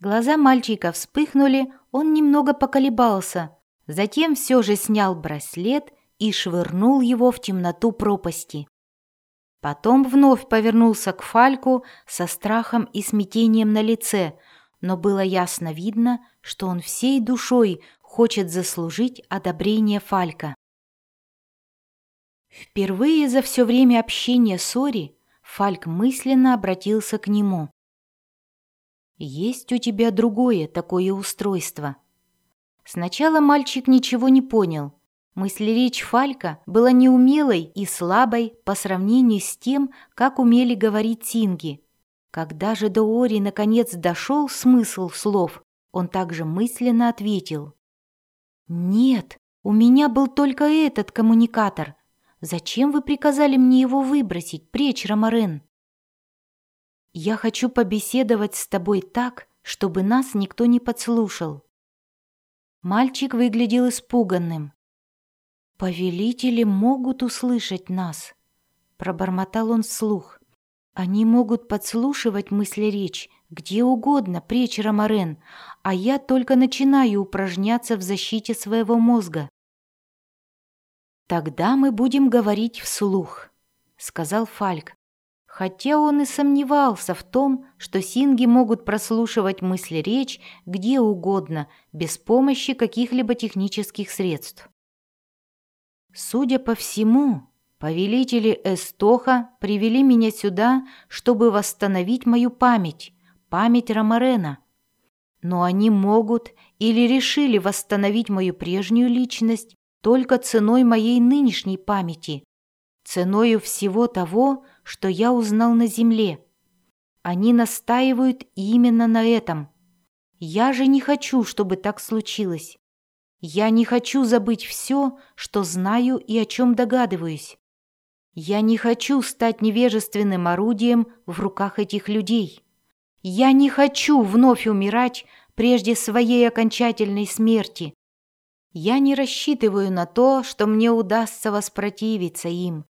Глаза мальчика вспыхнули, он немного поколебался, затем все же снял браслет и швырнул его в темноту пропасти. Потом вновь повернулся к Фальку со страхом и смятением на лице, но было ясно видно, что он всей душой хочет заслужить одобрение Фалька. Впервые за все время общения с Ори Фальк мысленно обратился к нему. «Есть у тебя другое такое устройство». Сначала мальчик ничего не понял. Мыслеречь Фалька была неумелой и слабой по сравнению с тем, как умели говорить тинги. Когда же до Ори наконец дошел смысл слов, он также мысленно ответил. «Нет, у меня был только этот коммуникатор. Зачем вы приказали мне его выбросить, пречь, Ромарен?» «Я хочу побеседовать с тобой так, чтобы нас никто не подслушал». Мальчик выглядел испуганным. «Повелители могут услышать нас», — пробормотал он вслух. «Они могут подслушивать мысли речь где угодно, пречь Ромарен, а я только начинаю упражняться в защите своего мозга». «Тогда мы будем говорить вслух», — сказал Фальк, хотя он и сомневался в том, что синги могут прослушивать мысли речь где угодно, без помощи каких-либо технических средств. Судя по всему, повелители Эстоха привели меня сюда, чтобы восстановить мою память, память Ромарена. Но они могут или решили восстановить мою прежнюю личность только ценой моей нынешней памяти, ценою всего того, что я узнал на земле. Они настаивают именно на этом. Я же не хочу, чтобы так случилось. Я не хочу забыть все, что знаю и о чем догадываюсь. Я не хочу стать невежественным орудием в руках этих людей. Я не хочу вновь умирать прежде своей окончательной смерти. Я не рассчитываю на то, что мне удастся воспротивиться им.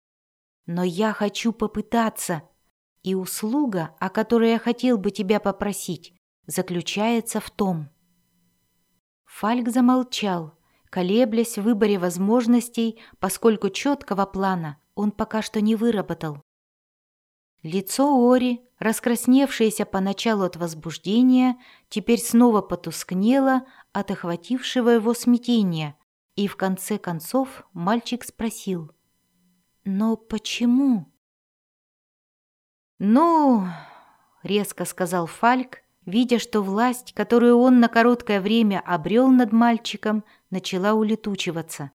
Но я хочу попытаться, и услуга, о которой я хотел бы тебя попросить, заключается в том. Фальк замолчал, колеблясь в выборе возможностей, поскольку четкого плана он пока что не выработал. Лицо Ори, раскрасневшееся поначалу от возбуждения, теперь снова потускнело от охватившего его смятения, и в конце концов мальчик спросил. «Но почему?» «Ну...» — резко сказал Фальк, видя, что власть, которую он на короткое время обрел над мальчиком, начала улетучиваться.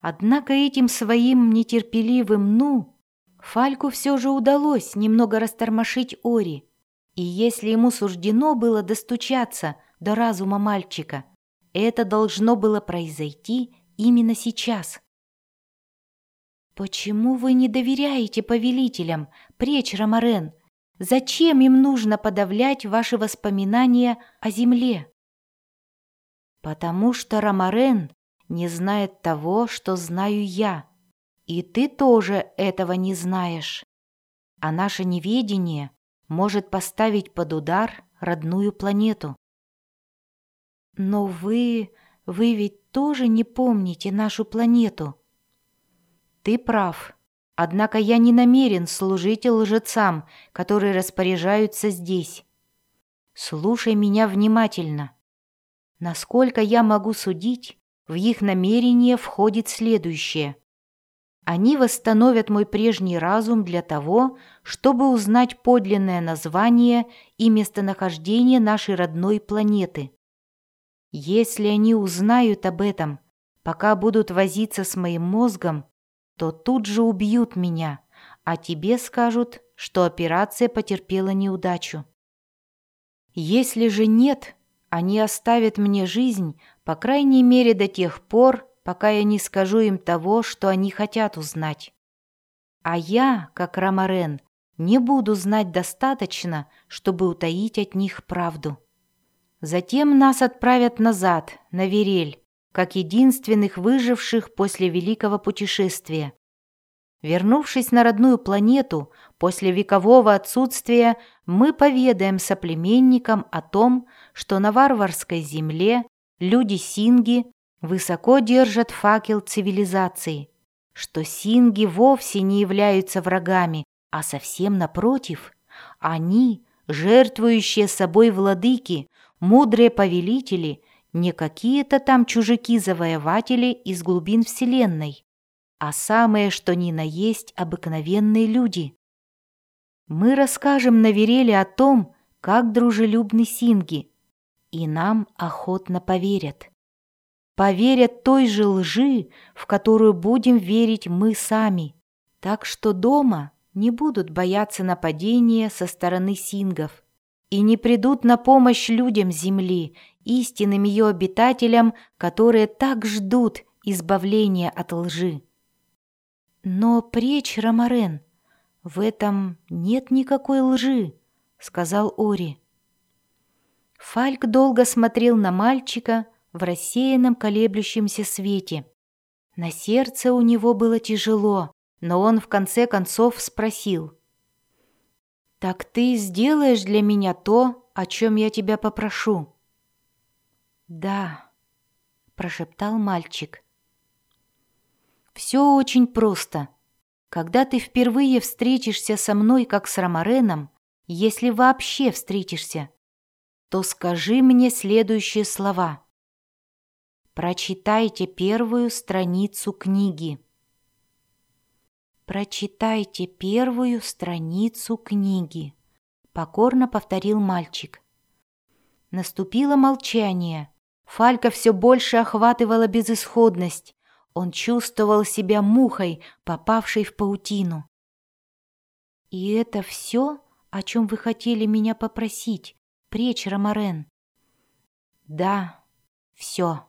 Однако этим своим нетерпеливым «ну» Фальку все же удалось немного растормошить Ори, и если ему суждено было достучаться до разума мальчика, это должно было произойти именно сейчас. «Почему вы не доверяете повелителям, пречь Ромарен? Зачем им нужно подавлять ваши воспоминания о земле?» «Потому что Ромарен не знает того, что знаю я», и ты тоже этого не знаешь. А наше неведение может поставить под удар родную планету. Но вы... вы ведь тоже не помните нашу планету. Ты прав. Однако я не намерен служить лжецам, которые распоряжаются здесь. Слушай меня внимательно. Насколько я могу судить, в их намерение входит следующее. Они восстановят мой прежний разум для того, чтобы узнать подлинное название и местонахождение нашей родной планеты. Если они узнают об этом, пока будут возиться с моим мозгом, то тут же убьют меня, а тебе скажут, что операция потерпела неудачу. Если же нет, они оставят мне жизнь, по крайней мере до тех пор, пока я не скажу им того, что они хотят узнать. А я, как Ромарен, не буду знать достаточно, чтобы утаить от них правду. Затем нас отправят назад, на Верель, как единственных выживших после великого путешествия. Вернувшись на родную планету, после векового отсутствия мы поведаем соплеменникам о том, что на варварской земле люди Синги высоко держат факел цивилизации, что Синги вовсе не являются врагами, а совсем напротив, они, жертвующие собой владыки, мудрые повелители, не какие-то там чужаки-завоеватели из глубин Вселенной, а самые, что ни на есть, обыкновенные люди. Мы расскажем на Вереле о том, как дружелюбны синги, и нам охотно поверят. Поверят той же лжи, в которую будем верить мы сами. Так что дома не будут бояться нападения со стороны сингов и не придут на помощь людям земли, истинным ее обитателям, которые так ждут избавления от лжи. «Но пречь, Ромарен, в этом нет никакой лжи», — сказал Ори. Фальк долго смотрел на мальчика в рассеянном колеблющемся свете. На сердце у него было тяжело, но он в конце концов спросил. «Так ты сделаешь для меня то, о чем я тебя попрошу?» «Да», — прошептал мальчик. Все очень просто. Когда ты впервые встретишься со мной, как с Ромареном, если вообще встретишься, то скажи мне следующие слова. Прочитайте первую страницу книги. Прочитайте первую страницу книги, покорно повторил мальчик. Наступило молчание. Фалька все больше охватывала безысходность. Он чувствовал себя мухой, попавшей в паутину. «И это все, о чем вы хотели меня попросить, пречь, Ромарен?» «Да, все».